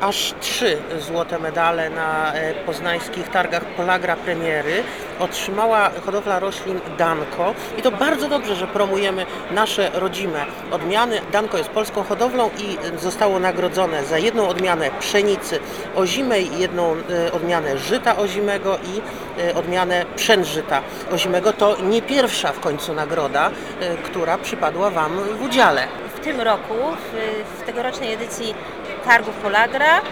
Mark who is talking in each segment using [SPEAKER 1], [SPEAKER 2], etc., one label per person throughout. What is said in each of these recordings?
[SPEAKER 1] aż trzy złote medale na e, poznańskich targach Polagra Premiery. Otrzymała hodowla roślin Danko i to bardzo dobrze, że promujemy nasze rodzime odmiany. Danko jest polską hodowlą i zostało nagrodzone za jedną odmianę pszenicy ozimej, jedną e, odmianę żyta ozimego i e, odmianę pszężyta ozimego. To nie pierwsza w końcu nagroda, która przypadła Wam w udziale.
[SPEAKER 2] Tym roku, w, w tegorocznej edycji Targów Polagra, y,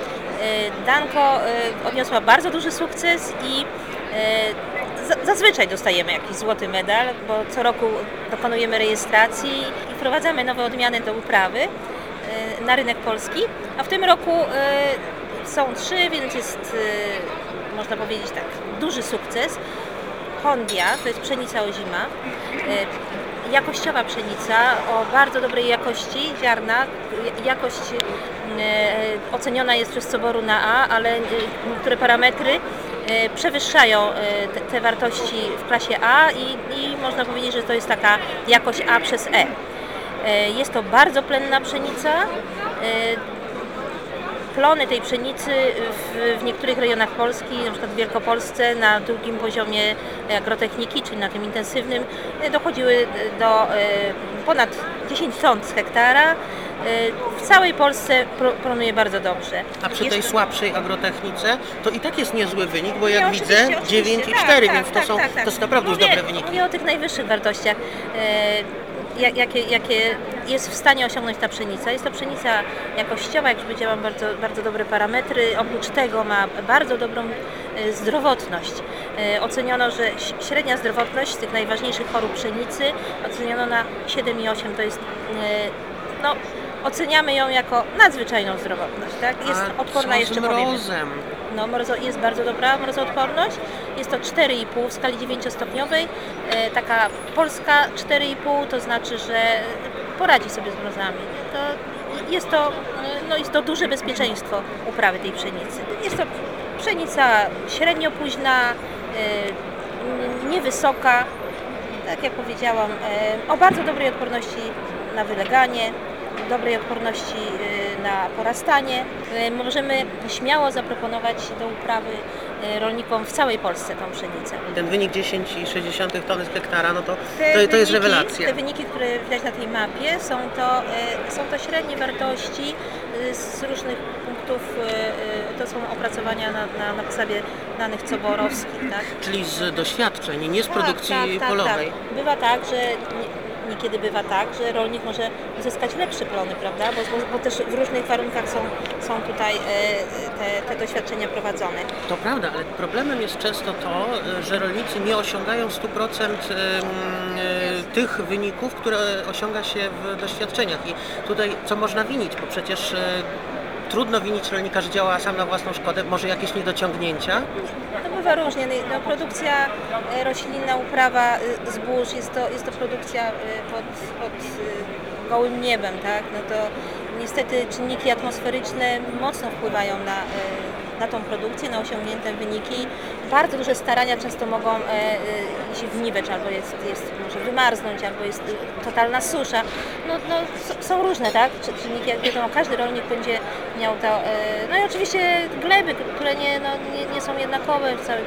[SPEAKER 2] Danko y, odniosła bardzo duży sukces i za- zazwyczaj dostajemy jakiś złoty medal, bo co roku dokonujemy rejestracji i wprowadzamy nowe odmiany do uprawy na rynek polski, a w tym roku są trzy, więc jest, można powiedzieć tak, duży sukces. Hondia, to jest pszenica ozima, jakościowa pszenica o bardzo dobrej jakości ziarna. Jakość y, oceniona jest przez Coboru na A, ale y, niektóre parametry y, przewyższają te, wartości w klasie A i, i można powiedzieć, że to jest taka jakość A przez E. Jest to bardzo plenna pszenica. Plony tej pszenicy w, w niektórych rejonach Polski, na przykład w Wielkopolsce na drugim poziomie agrotechniki, czyli na tym intensywnym, e, dochodziły do e, ponad 10 ton z hektara. E, W całej Polsce pro- planuje bardzo dobrze.
[SPEAKER 1] A przy tej słabszej agrotechnice to i tak jest niezły wynik, bo jak widzę
[SPEAKER 2] oczywiście.
[SPEAKER 1] 9 i
[SPEAKER 2] Tak,
[SPEAKER 1] 4,
[SPEAKER 2] tak,
[SPEAKER 1] więc to,
[SPEAKER 2] tak,
[SPEAKER 1] są,
[SPEAKER 2] tak, tak.
[SPEAKER 1] to są naprawdę już
[SPEAKER 2] Mówię-
[SPEAKER 1] dobre wyniki.
[SPEAKER 2] Mówię o tych najwyższych wartościach, jakie, jakie jest w stanie osiągnąć ta pszenica. Jest to pszenica jakościowa, jak już powiedziałam, bardzo, bardzo dobre parametry. Oprócz tego ma bardzo dobrą e, zdrowotność. E, Oceniono, że średnia zdrowotność z tych najważniejszych chorób pszenicy oceniono na 7,8. To jest e, no, Oceniamy ją jako nadzwyczajną zdrowotność. Tak? Jest
[SPEAKER 1] A
[SPEAKER 2] odporna
[SPEAKER 1] co
[SPEAKER 2] jeszcze
[SPEAKER 1] z?
[SPEAKER 2] No, mrozo, jest bardzo dobra mrozoodporność. Jest to 4,5 w skali 9-stopniowej. E, taka polska 4,5 to znaczy, że poradzi sobie z mrozami. To jest, to, no, jest to duże bezpieczeństwo uprawy tej pszenicy. Jest to pszenica średnio późna, e, niewysoka, tak jak powiedziałam, e, o bardzo dobrej odporności na wyleganie, dobrej odporności e, na porastanie. E, Możemy śmiało zaproponować do uprawy e, rolnikom w całej Polsce tą pszenicę.
[SPEAKER 1] Ten wynik 10,6 tony z hektara, no to, to, to jest
[SPEAKER 2] wyniki-
[SPEAKER 1] rewelacja.
[SPEAKER 2] Te wyniki, które widać na tej mapie, są to, są to średnie wartości z różnych punktów, to są opracowania na, na, na podstawie danych coborowskich. Tak?
[SPEAKER 1] Czyli z doświadczeń, nie z
[SPEAKER 2] Tak,
[SPEAKER 1] produkcji
[SPEAKER 2] tak, tak,
[SPEAKER 1] polowej.
[SPEAKER 2] Tak. Bywa tak, że niekiedy bywa tak, że rolnik może uzyskać lepsze plony, prawda? Bo, bo, bo też w różnych warunkach są, są tutaj e, te, te doświadczenia prowadzone.
[SPEAKER 1] To prawda, ale problemem jest często to, że rolnicy nie osiągają 100% em, e, tych wyników, które osiąga się w doświadczeniach. I tutaj co można winić? Bo przecież e, trudno winić rolnika, że działa sam na własną szkodę. Może jakieś niedociągnięcia?
[SPEAKER 2] To bywa różnie. No, produkcja e, roślinna, uprawa e, zbóż jest to, jest to produkcja e, pod, pod gołym niebem, tak? No to niestety czynniki atmosferyczne mocno wpływają na, na tą produkcję, na osiągnięte wyniki. Bardzo duże starania często mogą e, e, się wniwecz, albo jest, jest może wymarznąć, albo jest totalna susza. No, no, są różne, tak? Czy- Czynniki, jak wiadomo, każdy rolnik będzie miał to. e, No i oczywiście gleby, które nie, no, nie, nie są jednakowe w całej,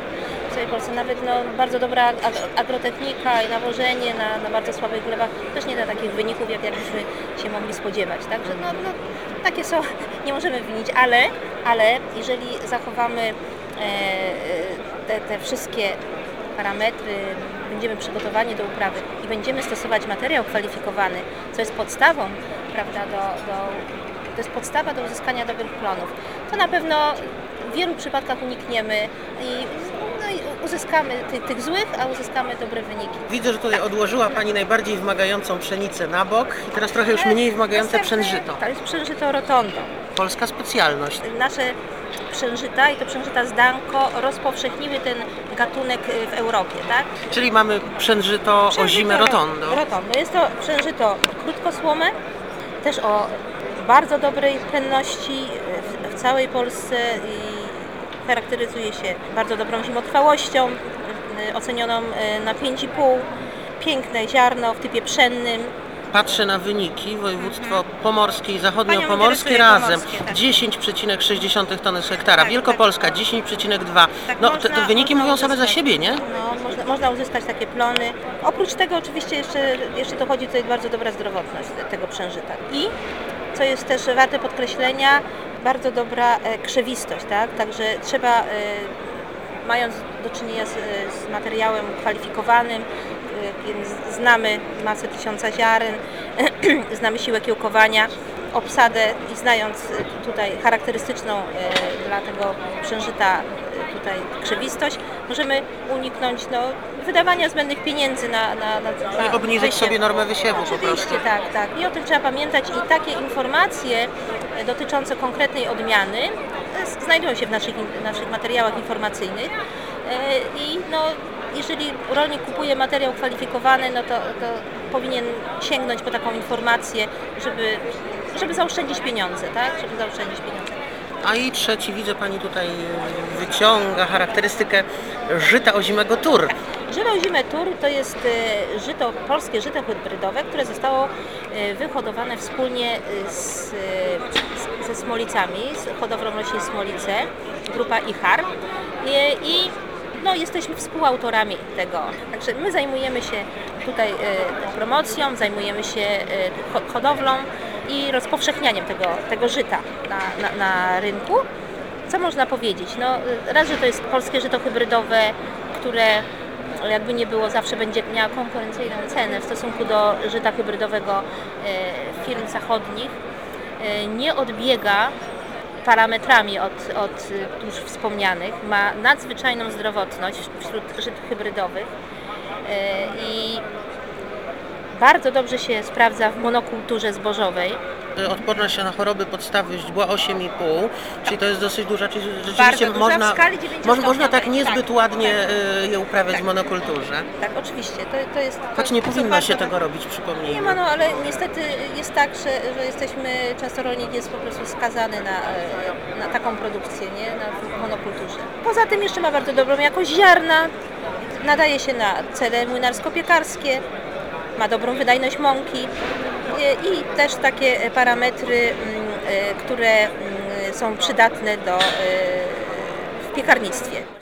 [SPEAKER 2] w całej Polsce. Nawet no, bardzo dobra ag- agrotechnika i nawożenie na, na bardzo słabych glebach też nie da takich wyników, jak jakbyśmy się mogli spodziewać. Także no, no, takie są, nie możemy winić, ale, ale jeżeli zachowamy te, te wszystkie parametry, będziemy przygotowani do uprawy i będziemy stosować materiał kwalifikowany, co jest podstawą, prawda, do, do, to jest podstawa do uzyskania dobrych plonów, to na pewno w wielu przypadkach unikniemy i, no uzyskamy ty, tych złych, a uzyskamy dobre wyniki.
[SPEAKER 1] Widzę, że tutaj odłożyła Pani najbardziej wymagającą pszenicę na bok i teraz trochę już mniej wymagające przężyto.
[SPEAKER 2] To jest przężyto rotondo.
[SPEAKER 1] Polska specjalność.
[SPEAKER 2] Nasze przężyta i to przężyta z Danko rozpowszechniły ten gatunek y, w Europie, tak?
[SPEAKER 1] Czyli mamy przężyto o zimę
[SPEAKER 2] ro-
[SPEAKER 1] rotondo.
[SPEAKER 2] Rotondo. Jest to przężyto krótkosłome, też o bardzo dobrej płynności w, w całej Polsce i charakteryzuje się bardzo dobrą zimotrwałością, y, ocenioną y, na 5,5. Piękne ziarno w typie pszennym,
[SPEAKER 1] patrzę na wyniki, województwo pomorskie i zachodniopomorskie razem
[SPEAKER 2] tak.
[SPEAKER 1] 10,6 tony z hektara,
[SPEAKER 2] Tak,
[SPEAKER 1] Wielkopolska 10,2.
[SPEAKER 2] Tak,
[SPEAKER 1] No te, te wyniki mówią same za siebie, nie?
[SPEAKER 2] No, można, można uzyskać takie plony. Oprócz tego oczywiście jeszcze, jeszcze dochodzi tutaj bardzo dobra zdrowotność te- tego przężyta. I co jest też warte podkreślenia, bardzo dobra e, krzewistość, tak? Także trzeba, e, mając do czynienia z, z materiałem kwalifikowanym, e, znamy masę tysiąca ziaren, znamy siłę kiełkowania, obsadę i znając tutaj charakterystyczną e, dla tego przężyta e, tutaj krzewistość, możemy uniknąć no, wydawania zbędnych pieniędzy na, na, na,
[SPEAKER 1] obniżyć
[SPEAKER 2] wysiew.
[SPEAKER 1] sobie normę wysiewu po prostu.
[SPEAKER 2] Oczywiście, tak, tak. I o tym trzeba pamiętać i takie informacje e, dotyczące konkretnej odmiany znajdują się w naszych, naszych materiałach informacyjnych i no, jeżeli rolnik kupuje materiał kwalifikowany, no to, to powinien sięgnąć po taką informację, żeby, żeby zaoszczędzić pieniądze, tak? Żeby zaoszczędzić pieniądze.
[SPEAKER 1] A i trzeci, widzę Pani tutaj wyciąga charakterystykę żyta ozimego tur.
[SPEAKER 2] Żyto zimę tur to jest e, żyto, polskie żyto hybrydowe, które zostało e, wyhodowane wspólnie e, z, z, ze Smolicami, z hodowlą roślin Smolice, grupa IHAR E, i no, jesteśmy współautorami tego. Także my zajmujemy się tutaj e, promocją, zajmujemy się e, ho- hodowlą i rozpowszechnianiem tego, tego żyta na, na, na rynku. Co można powiedzieć? No, raz, że to jest polskie żyto hybrydowe, które jakby nie było, zawsze będzie miała konkurencyjną cenę w stosunku do żyta hybrydowego e, firm zachodnich. Nie odbiega parametrami od, od już wspomnianych. Ma nadzwyczajną zdrowotność wśród żyt hybrydowych e, i bardzo dobrze się sprawdza w monokulturze zbożowej.
[SPEAKER 1] Odporność na choroby podstawy źdźbła 8,5, czyli to jest dosyć duża, czyli rzeczywiście
[SPEAKER 2] Bardzo duża, w
[SPEAKER 1] można,
[SPEAKER 2] skali
[SPEAKER 1] można,
[SPEAKER 2] dziewięciostopniowej,
[SPEAKER 1] można tak niezbyt
[SPEAKER 2] tak,
[SPEAKER 1] ładnie
[SPEAKER 2] tak.
[SPEAKER 1] y, je uprawiać
[SPEAKER 2] Tak.
[SPEAKER 1] w monokulturze.
[SPEAKER 2] Tak, oczywiście. To, to jest,
[SPEAKER 1] Choć
[SPEAKER 2] to,
[SPEAKER 1] nie
[SPEAKER 2] to są
[SPEAKER 1] powinno się tego robić, przypomnijmy.
[SPEAKER 2] Nie ma, no ale niestety jest tak, że, że jesteśmy, często rolnik jest po prostu skazany na, e, na taką produkcję, nie? Na monokulturze. Poza tym jeszcze ma bardzo dobrą jakość ziarna, nadaje się na cele młynarsko-piekarskie, ma dobrą wydajność mąki i też takie e, parametry, mm, e, które mm, są przydatne do, e, w piekarnictwie.